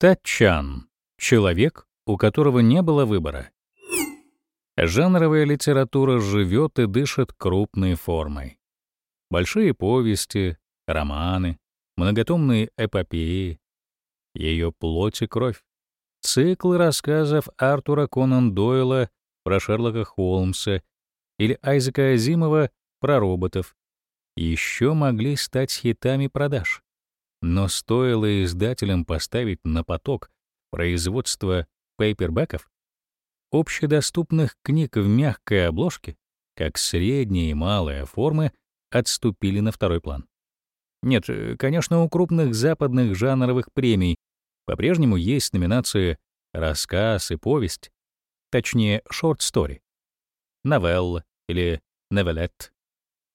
Тачан — человек, у которого не было выбора. Жанровая литература живет и дышит крупной формой. Большие повести, романы, многотомные эпопеи, ее плоть и кровь. Циклы рассказов Артура Конан Дойла про Шерлока Холмса или Айзека Азимова про роботов еще могли стать хитами продаж. Но стоило издателям поставить на поток производство пейпербеков, общедоступных книг в мягкой обложке, как средняя и малая формы отступили на второй план. Нет, конечно, у крупных западных жанровых премий по-прежнему есть номинации «Рассказ» и «Повесть», точнее, «Шорт-стори», «Новелла» или «Новелет».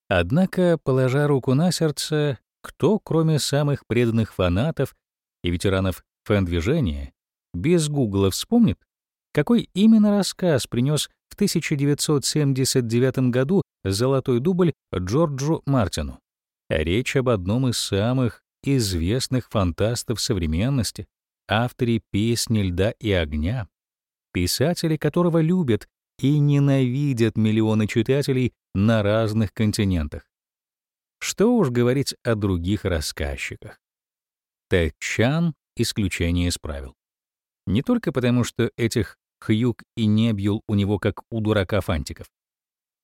Однако, положа руку на сердце, кто, кроме самых преданных фанатов и ветеранов фэн-движения, без Гугла вспомнит, какой именно рассказ принес в 1979 году золотой дубль Джорджу Мартину? Речь об одном из самых известных фантастов современности, авторе песни «Льда и огня», писателе которого любят и ненавидят миллионы читателей на разных континентах. Что уж говорить о других рассказчиках. Тэтчан — исключение из правил. Не только потому, что этих хьюк и небьюл у него как у дурака фантиков.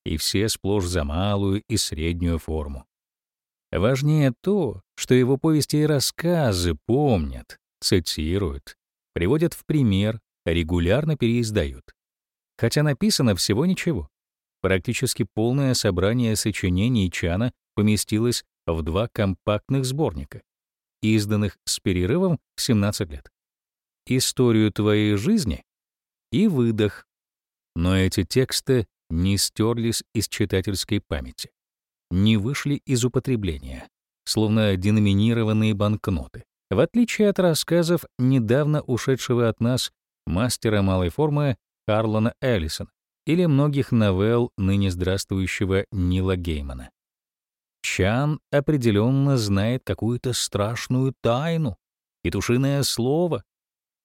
И все сплошь за малую и среднюю форму. Важнее то, что его повести и рассказы помнят, цитируют, приводят в пример, регулярно переиздают. Хотя написано всего ничего. Практически полное собрание сочинений Чана поместилось в два компактных сборника, изданных с перерывом в 17 лет. «Историю твоей жизни» и «Выдох». Но эти тексты не стерлись из читательской памяти, не вышли из употребления, словно деноминированные банкноты. В отличие от рассказов недавно ушедшего от нас мастера малой формы Харлана Эллисона или многих новелл ныне здравствующего Нила Геймана. Чан определенно знает какую-то страшную тайну, петушиное слово.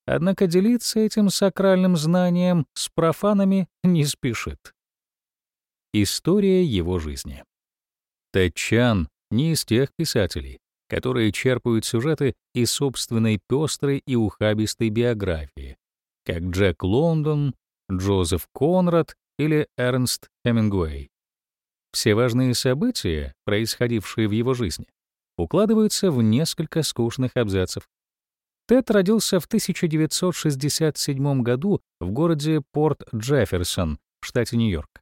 Однако делиться этим сакральным знанием с профанами не спешит. История его жизни. Тэтчан не из тех писателей, которые черпают сюжеты из собственной пестрой и ухабистой биографии, как Джек Лондон, Джозеф Конрад или Эрнст Хемингуэй. Все важные события, происходившие в его жизни, укладываются в несколько скучных абзацев. Тед родился в 1967 году в городе Порт-Джефферсон, штате Нью-Йорк.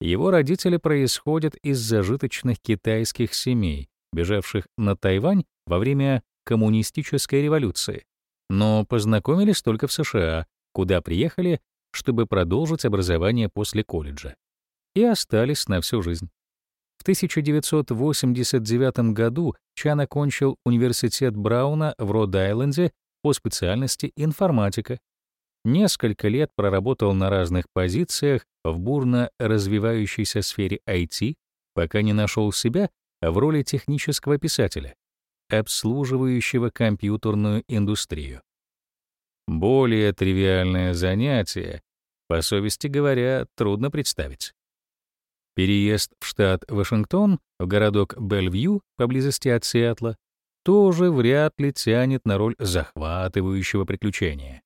Его родители происходят из зажиточных китайских семей, бежавших на Тайвань во время коммунистической революции, но познакомились только в США, куда приехали, чтобы продолжить образование после колледжа, и остались на всю жизнь. В 1989 году Чан окончил университет Брауна в Род-Айленде по специальности информатика. Несколько лет проработал на разных позициях в бурно развивающейся сфере IT, пока не нашел себя в роли технического писателя, обслуживающего компьютерную индустрию. Более тривиальное занятие, по совести говоря, трудно представить. Переезд в штат Вашингтон, в городок Бельвью, поблизости от Сиэтла, тоже вряд ли тянет на роль захватывающего приключения.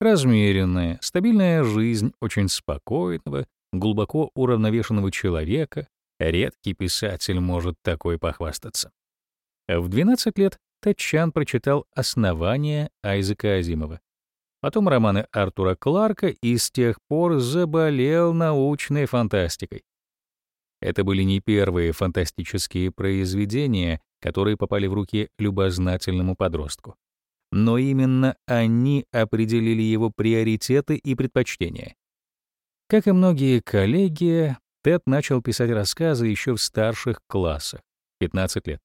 Размеренная, стабильная жизнь очень спокойного, глубоко уравновешенного человека, Редкий писатель может такой похвастаться. В 12 лет Тэтчан прочитал «Основания» Айзека Азимова, потом романы Артура Кларка и с тех пор заболел научной фантастикой. Это были не первые фантастические произведения, которые попали в руки любознательному подростку. Но именно они определили его приоритеты и предпочтения. Как и многие коллеги, Тед начал писать рассказы еще в старших классах, 15 лет.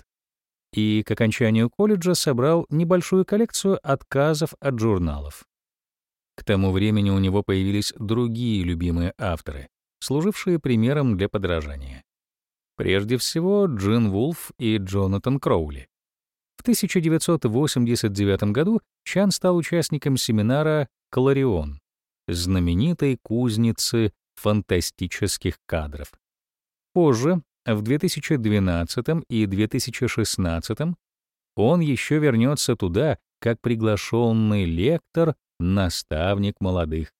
И к окончанию колледжа собрал небольшую коллекцию отказов от журналов. К тому времени у него появились другие любимые авторы, служившие примером для подражания. Прежде всего, Джин Вулф и Джонатан Кроули. В 1989 году Чан стал участником семинара «Кларион», знаменитой кузницы фантастических кадров. Позже, в 2012 и 2016 он еще вернется туда как приглашенный лектор, наставник молодых.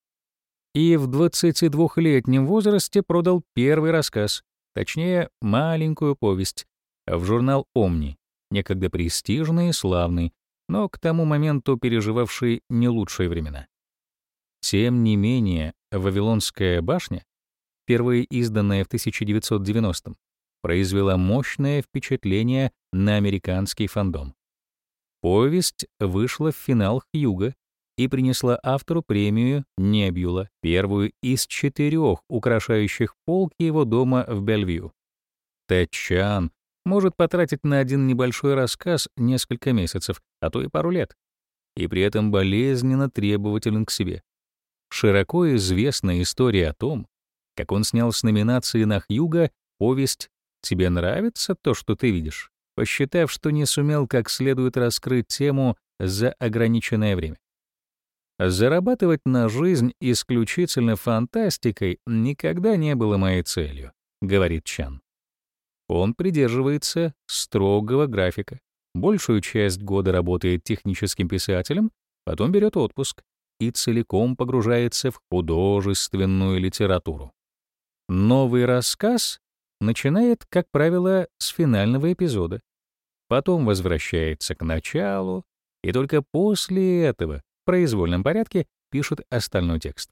И в 22-летнем возрасте продал первый рассказ, точнее, маленькую повесть, в журнал «Омни», некогда престижный и славный, но к тому моменту переживавший не лучшие времена. Тем не менее, «Вавилонская башня», впервые изданная в 1990-м, произвела мощное впечатление на американский фандом. Повесть вышла в финал Хьюга и принесла автору премию Небюла, первую из четырех, украшающих полки его дома в Бельвью. Тед Чан может потратить на один небольшой рассказ несколько месяцев, а то и пару лет, и при этом болезненно требователен к себе. Широко известна история о том, как он снял с номинации на Хьюга повесть «Тебе нравится то, что ты видишь?» посчитав, что не сумел как следует раскрыть тему за ограниченное время. Зарабатывать на жизнь исключительно фантастикой никогда не было моей целью, говорит Чан. Он придерживается строгого графика. Большую часть года работает техническим писателем, потом берет отпуск и целиком погружается в художественную литературу. Новый рассказ начинает, как правило, с финального эпизода, потом возвращается к началу, и только после этого в произвольном порядке пишет остальной текст.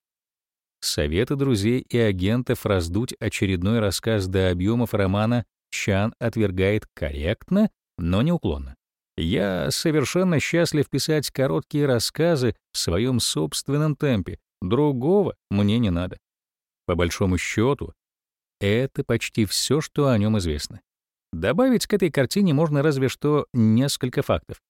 Советы друзей и агентов раздуть очередной рассказ до объемов романа Чан отвергает корректно, но неуклонно. Я совершенно счастлив писать короткие рассказы в своем собственном темпе. Другого мне не надо. По большому счету, это почти все, что о нем известно. Добавить к этой картине можно разве что несколько фактов,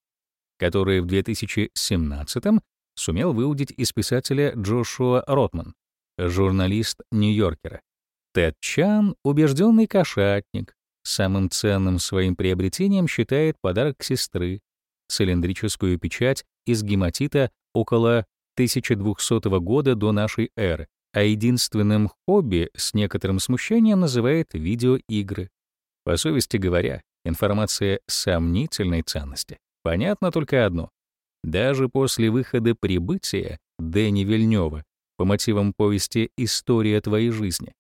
которые в 2017-м сумел выудить из писателя Джошуа Ротман, журналист Нью-Йоркера. Тед Чан — убежденный кошатник, самым ценным своим приобретением считает подарок сестры, цилиндрическую печать из гематита около 1200 года до нашей эры, а единственным хобби с некоторым смущением называет видеоигры. По совести говоря, информация сомнительной ценности. Понятно только одно. Даже после выхода «Прибытия» Дэни Вильнёва по мотивам повести «История твоей жизни»,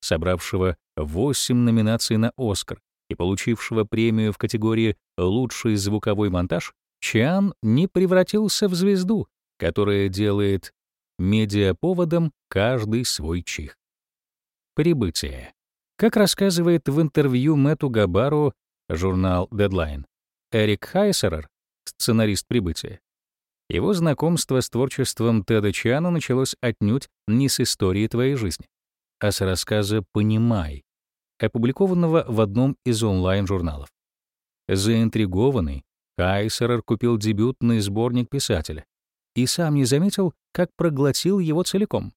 собравшего 8 номинаций на «Оскар» и получившего премию в категории «Лучший звуковой монтаж», Чан не превратился в звезду, которая делает медиаповодом каждый свой чих. Прибытие. Как рассказывает в интервью Мэтту Габару журнал Deadline, Эрик Хайсерер, сценарист «Прибытия», его знакомство с творчеством Теда Чана началось отнюдь не с истории твоей жизни, а с рассказа «Понимай», опубликованного в одном из онлайн-журналов. Заинтригованный, Хайсерер купил дебютный сборник писателя и сам не заметил, как проглотил его целиком.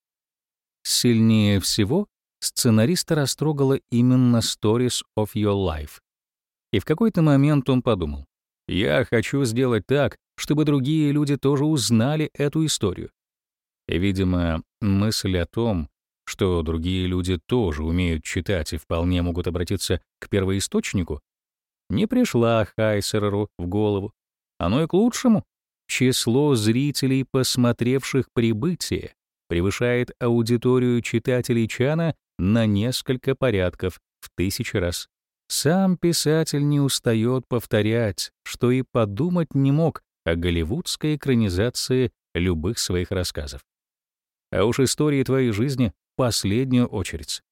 Сильнее всего сценариста растрогала именно Stories of Your Life. И в какой-то момент он подумал, «Я хочу сделать так, чтобы другие люди тоже узнали эту историю». Видимо, мысль о том, что другие люди тоже умеют читать и вполне могут обратиться к первоисточнику, не пришла Хайсереру в голову. Оно и к лучшему. Число зрителей, посмотревших «Прибытие», превышает аудиторию читателей Чана на несколько порядков, в тысячи раз. Сам писатель не устает повторять, что и подумать не мог о голливудской экранизации любых своих рассказов. А уж истории твоей жизни — последнюю очередь.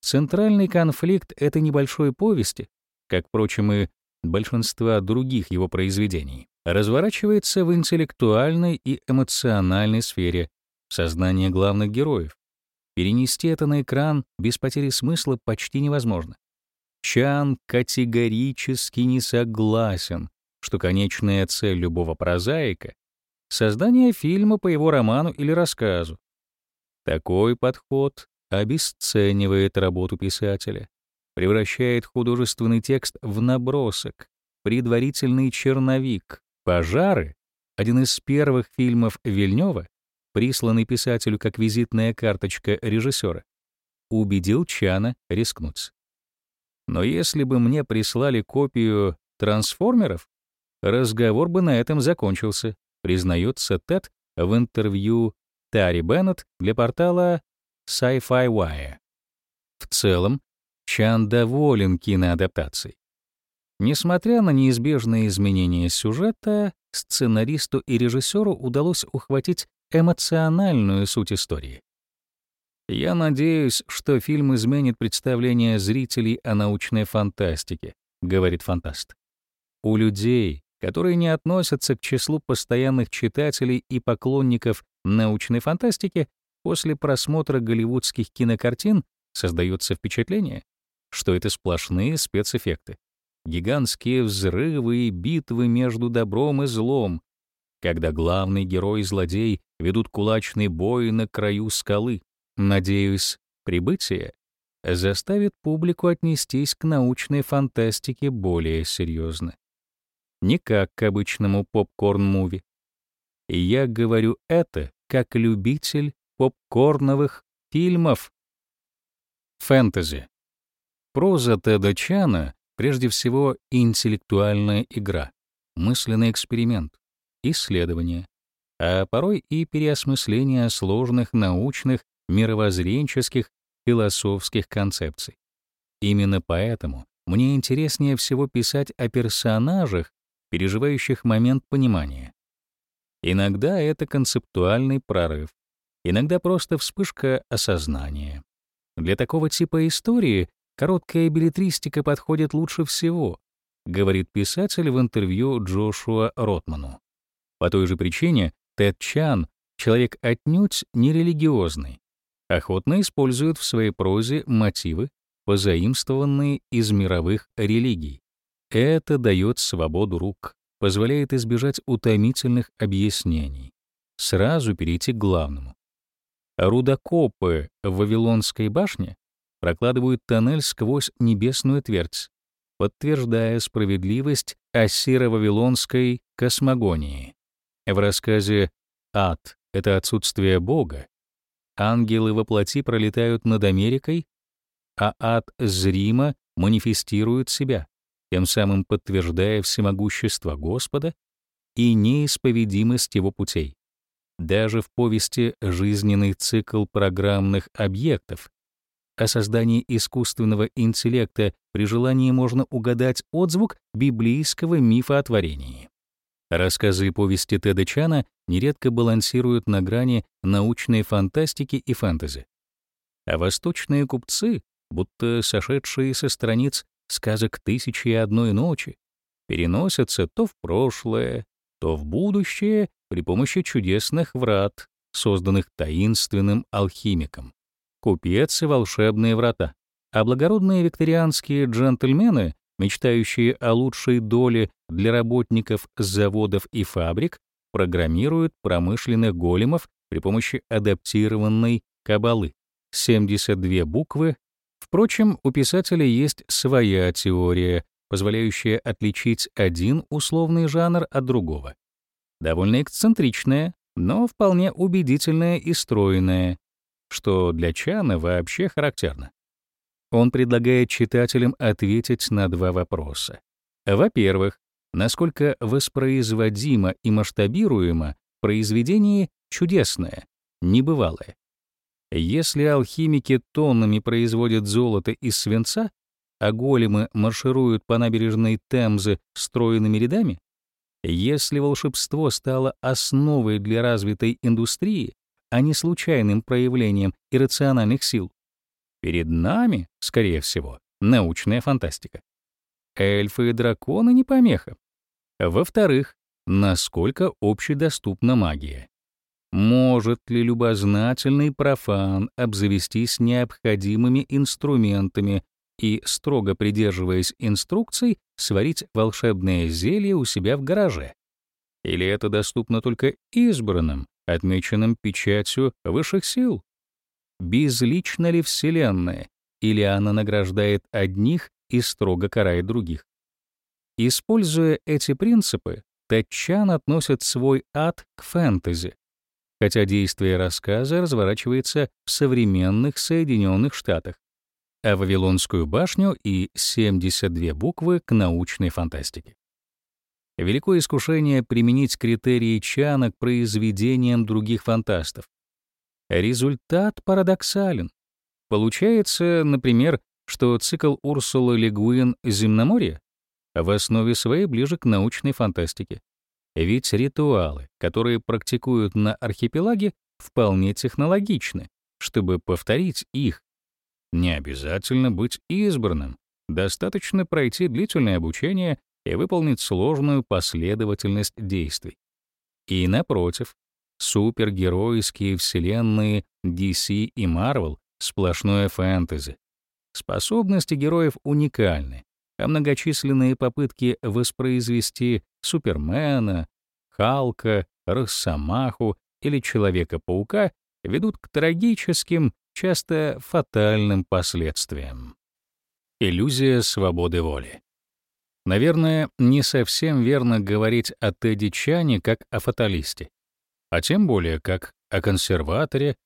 Центральный конфликт этой небольшой повести, как, впрочем, и большинства других его произведений, разворачивается в интеллектуальной и эмоциональной сфере сознания главных героев. Перенести это на экран без потери смысла почти невозможно. Чан категорически не согласен, что конечная цель любого прозаика — создание фильма по его роману или рассказу. Такой подход обесценивает работу писателя, превращает художественный текст в набросок, предварительный черновик. «Пожары» — один из первых фильмов Вильнёва, присланный писателю как визитная карточка режиссера, убедил Чана рискнуть. Но если бы мне прислали копию «Трансформеров», разговор бы на этом закончился, признается Тед в интервью Тари Беннет для портала Sci-Fi Wire. В целом, Чан доволен киноадаптацией. Несмотря на неизбежные изменения сюжета, сценаристу и режиссеру удалось ухватить эмоциональную суть истории. Я надеюсь, что фильм изменит представление зрителей о научной фантастике, говорит фантаст. У людей, которые не относятся к числу постоянных читателей и поклонников научной фантастики, после просмотра голливудских кинокартин создается впечатление, что это сплошные спецэффекты. Гигантские взрывы и битвы между добром и злом, когда главный герой и злодей ведут кулачный бой на краю скалы. Надеюсь, прибытие заставит публику отнестись к научной фантастике более серьезно. Не как к обычному попкорн-муви. Я говорю это как любитель попкорновых фильмов. Фэнтези. Проза Теда Чана прежде всего интеллектуальная игра, мысленный эксперимент, исследование, а порой и переосмысление сложных научных, мировоззренческих, философских концепций. Именно поэтому мне интереснее всего писать о персонажах, переживающих момент понимания. Иногда это концептуальный прорыв, иногда просто вспышка осознания. Для такого типа истории короткая билетристика подходит лучше всего, говорит писатель в интервью Джошуа Ротману. По той же причине Тед Чан — человек отнюдь нерелигиозный, охотно использует в своей прозе мотивы, позаимствованные из мировых религий. Это дает свободу рук, позволяет избежать утомительных объяснений, сразу перейти к главному. Рудокопы в Вавилонской башне прокладывают тоннель сквозь небесную твердь, подтверждая справедливость ассиро-вавилонской космогонии. В рассказе «Ад — это отсутствие Бога» ангелы во плоти пролетают над Америкой, а ад зримо манифестирует себя, тем самым подтверждая всемогущество Господа и неисповедимость его путей. Даже в повести «Жизненный цикл программных объектов» о создании искусственного интеллекта при желании можно угадать отзвук библейского мифа о творении. Рассказы и повести Теда Чана нередко балансируют на грани научной фантастики и фэнтези. А восточные купцы, будто сошедшие со страниц сказок «Тысячи и одной ночи», переносятся то в прошлое, то в будущее при помощи чудесных врат, созданных таинственным алхимиком. Купец и волшебные врата. А благородные викторианские джентльмены, мечтающие о лучшей доле для работников заводов и фабрик, программируют промышленных големов при помощи адаптированной кабалы. 72 буквы. Впрочем, у писателя есть своя теория, позволяющая отличить один условный жанр от другого довольно эксцентричная, но вполне убедительная и стройная, что для Чана вообще характерно. Он предлагает читателям ответить на два вопроса. Во-первых, насколько воспроизводимо и масштабируемо произведение чудесное, небывалое. Если алхимики тоннами производят золото из свинца, а големы маршируют по набережной Темзы стройными рядами, если волшебство стало основой для развитой индустрии, а не случайным проявлением иррациональных сил, перед нами, скорее всего, научная фантастика. Эльфы и драконы не помеха. Во-вторых, насколько общедоступна магия. Может ли любознательный профан обзавестись необходимыми инструментами и, строго придерживаясь инструкций, сварить волшебное зелье у себя в гараже? Или это доступно только избранным, отмеченным печатью высших сил? Безлична ли Вселенная, или она награждает одних и строго карает других? Используя эти принципы, Тэтчан относит свой ад к фэнтези, хотя действие рассказа разворачивается в современных Соединенных Штатах, а Вавилонскую башню и 72 буквы к научной фантастике. Великое искушение применить критерии Чана к произведениям других фантастов. Результат парадоксален. Получается, например, что цикл Урсулы Легуин «Земноморье» в основе своей ближе к научной фантастике. Ведь ритуалы, которые практикуют на архипелаге, вполне технологичны, чтобы повторить их. Не обязательно быть избранным, достаточно пройти длительное обучение и выполнить сложную последовательность действий. И напротив, супергеройские вселенные DC и Marvel — сплошное фэнтези. Способности героев уникальны, а многочисленные попытки воспроизвести Супермена, Халка, Росомаху или Человека-паука ведут к трагическим, часто фатальным последствиям. Иллюзия свободы воли. Наверное, не совсем верно говорить о Тедди Чане как о фаталисте, а тем более как о консерваторе,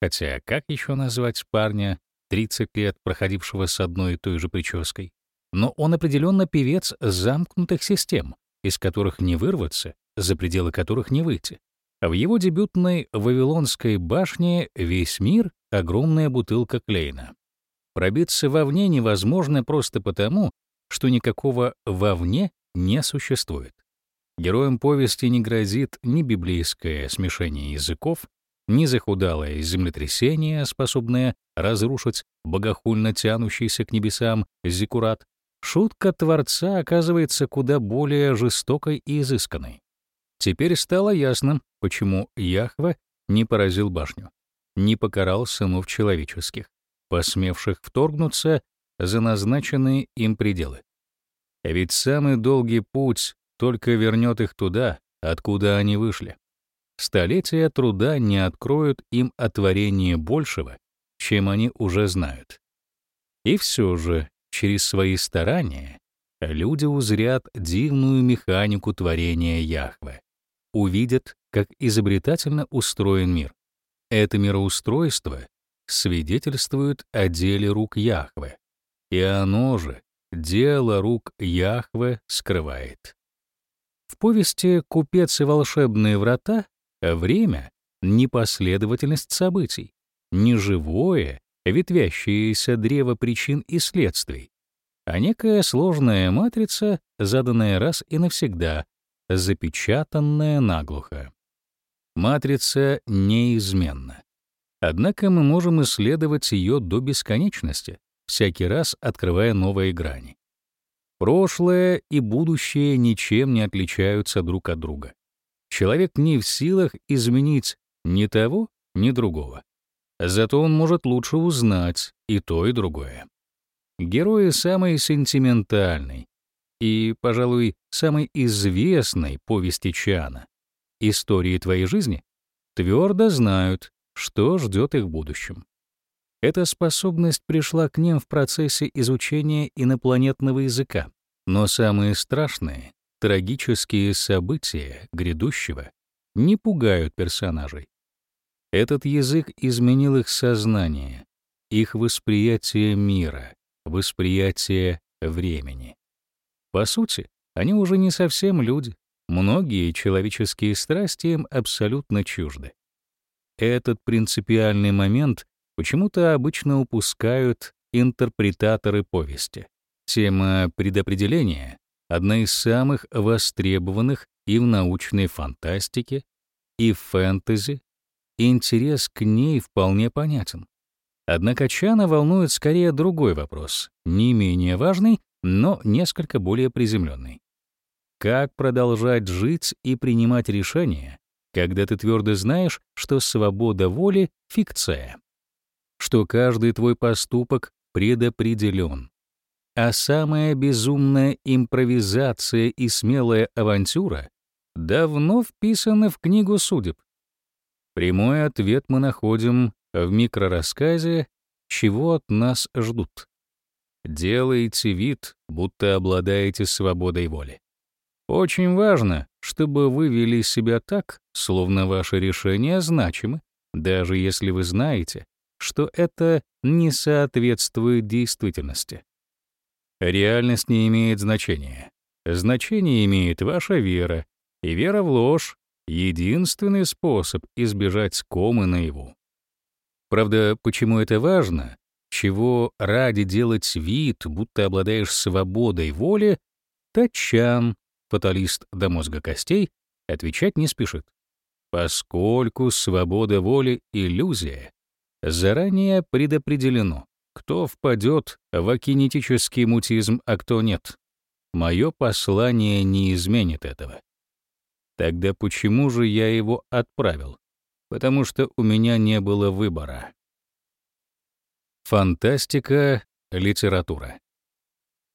хотя как еще назвать парня, 30 лет проходившего с одной и той же прической? но он определенно певец замкнутых систем, из которых не вырваться, за пределы которых не выйти. В его дебютной «Вавилонской башне» весь мир — огромная бутылка Клейна. Пробиться вовне невозможно просто потому, что никакого «вовне» не существует. Героям повести не грозит ни библейское смешение языков, ни захудалое землетрясение, способное разрушить богохульно тянущийся к небесам зиккурат, Шутка Творца оказывается куда более жестокой и изысканной. Теперь стало ясно, почему Яхве не поразил башню, не покарал сынов человеческих, посмевших вторгнуться за назначенные им пределы. Ведь самый долгий путь только вернет их туда, откуда они вышли. Столетия труда не откроют им о творении большего, чем они уже знают. И все же через свои старания люди узрят дивную механику творения Яхве, увидят, как изобретательно устроен мир. Это мироустройство свидетельствует о деле рук Яхве, и оно же дело рук Яхве скрывает. В повести «Купец и волшебные врата» время — непоследовательность событий, неживое ветвящееся древо причин и следствий, а некая сложная матрица, заданная раз и навсегда, запечатанная наглухо. Матрица неизменна. Однако мы можем исследовать ее до бесконечности, всякий раз открывая новые грани. Прошлое и будущее ничем не отличаются друг от друга. Человек не в силах изменить ни того, ни другого. Зато он может лучше узнать и то, и другое. Герои самой сентиментальной и, пожалуй, самой известной повести Чана «Истории твоей жизни» твердо знают, что ждет их в будущем. Эта способность пришла к ним в процессе изучения инопланетного языка, но самые страшные, трагические события грядущего не пугают персонажей. Этот язык изменил их сознание, их восприятие мира, восприятие времени. По сути, они уже не совсем люди. Многие человеческие страсти им абсолютно чужды. Этот принципиальный момент почему-то обычно упускают интерпретаторы повести. Тема предопределения — одна из самых востребованных и в научной фантастике, и в фэнтези, интерес к ней вполне понятен. Однако Чана волнует скорее другой вопрос, не менее важный, но несколько более приземленный. Как продолжать жить и принимать решения, когда ты твердо знаешь, что свобода воли — фикция, что каждый твой поступок предопределен, а самая безумная импровизация и смелая авантюра давно вписаны в книгу судеб. Прямой ответ мы находим в микрорассказе «Чего от нас ждут». делаете вид, будто обладаете свободой воли. Очень важно, чтобы вы вели себя так, словно ваши решения значимы, даже если вы знаете, что это не соответствует действительности. Реальность не имеет значения. Значение имеет ваша вера, и вера в ложь — единственный способ избежать комы наяву. Правда, почему это важно, чего ради делать вид, будто обладаешь свободой воли, Тачан, фаталист до мозга костей, отвечать не спешит. Поскольку свобода воли — иллюзия, заранее предопределено, кто впадет в акинетический мутизм, а кто нет. Мое послание не изменит этого. Тогда почему же я его отправил? Потому что у меня не было выбора. Фантастика, литература.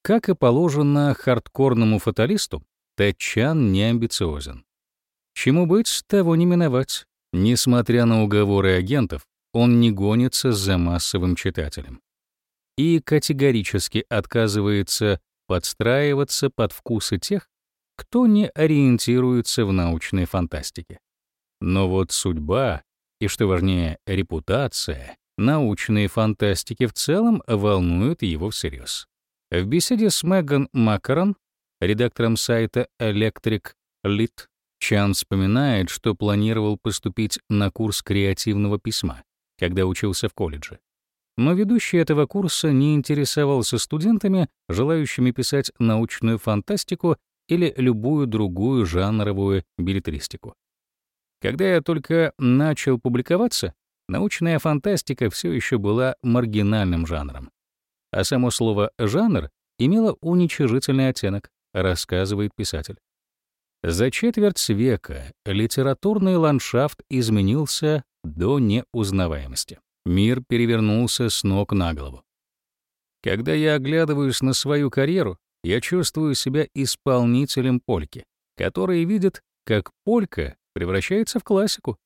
Как и положено хардкорному фаталисту, Тэтчан не амбициозен. Чему быть, того не миновать. Несмотря на уговоры агентов, он не гонится за массовым читателем и категорически отказывается подстраиваться под вкусы тех, кто не ориентируется в научной фантастике. Но вот судьба и, что важнее, репутация научной фантастики в целом волнуют его всерьез. В беседе с Меган Макарон, редактором сайта Electric Lit, Чан вспоминает, что планировал поступить на курс креативного письма, когда учился в колледже. Но ведущий этого курса не интересовался студентами, желающими писать научную фантастику или любую другую жанровую билетристику. Когда я только начал публиковаться, научная фантастика все еще была маргинальным жанром. А само слово «жанр» имело уничижительный оттенок, рассказывает писатель. За четверть века литературный ландшафт изменился до неузнаваемости. Мир перевернулся с ног на голову. Когда я оглядываюсь на свою карьеру, я чувствую себя исполнителем польки, который видит, как полька превращается в классику.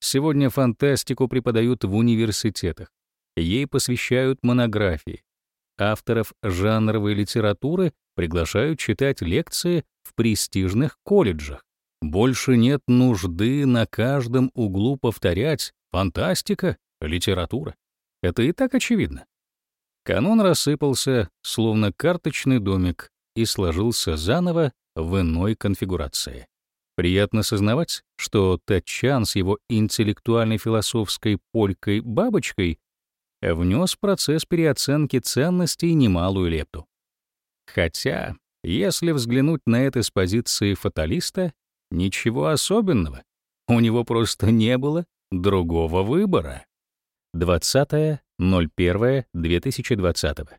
Сегодня фантастику преподают в университетах. Ей посвящают монографии. Авторов жанровой литературы приглашают читать лекции в престижных колледжах. Больше нет нужды на каждом углу повторять «фантастика», «литература». Это и так очевидно. Канон рассыпался, словно карточный домик, и сложился заново в иной конфигурации. Приятно сознавать, что Тачан с его интеллектуально-философской полькой-бабочкой внес в процесс переоценки ценностей немалую лепту. Хотя, если взглянуть на это с позиции фаталиста, ничего особенного. У него просто не было другого выбора. 20.01.2020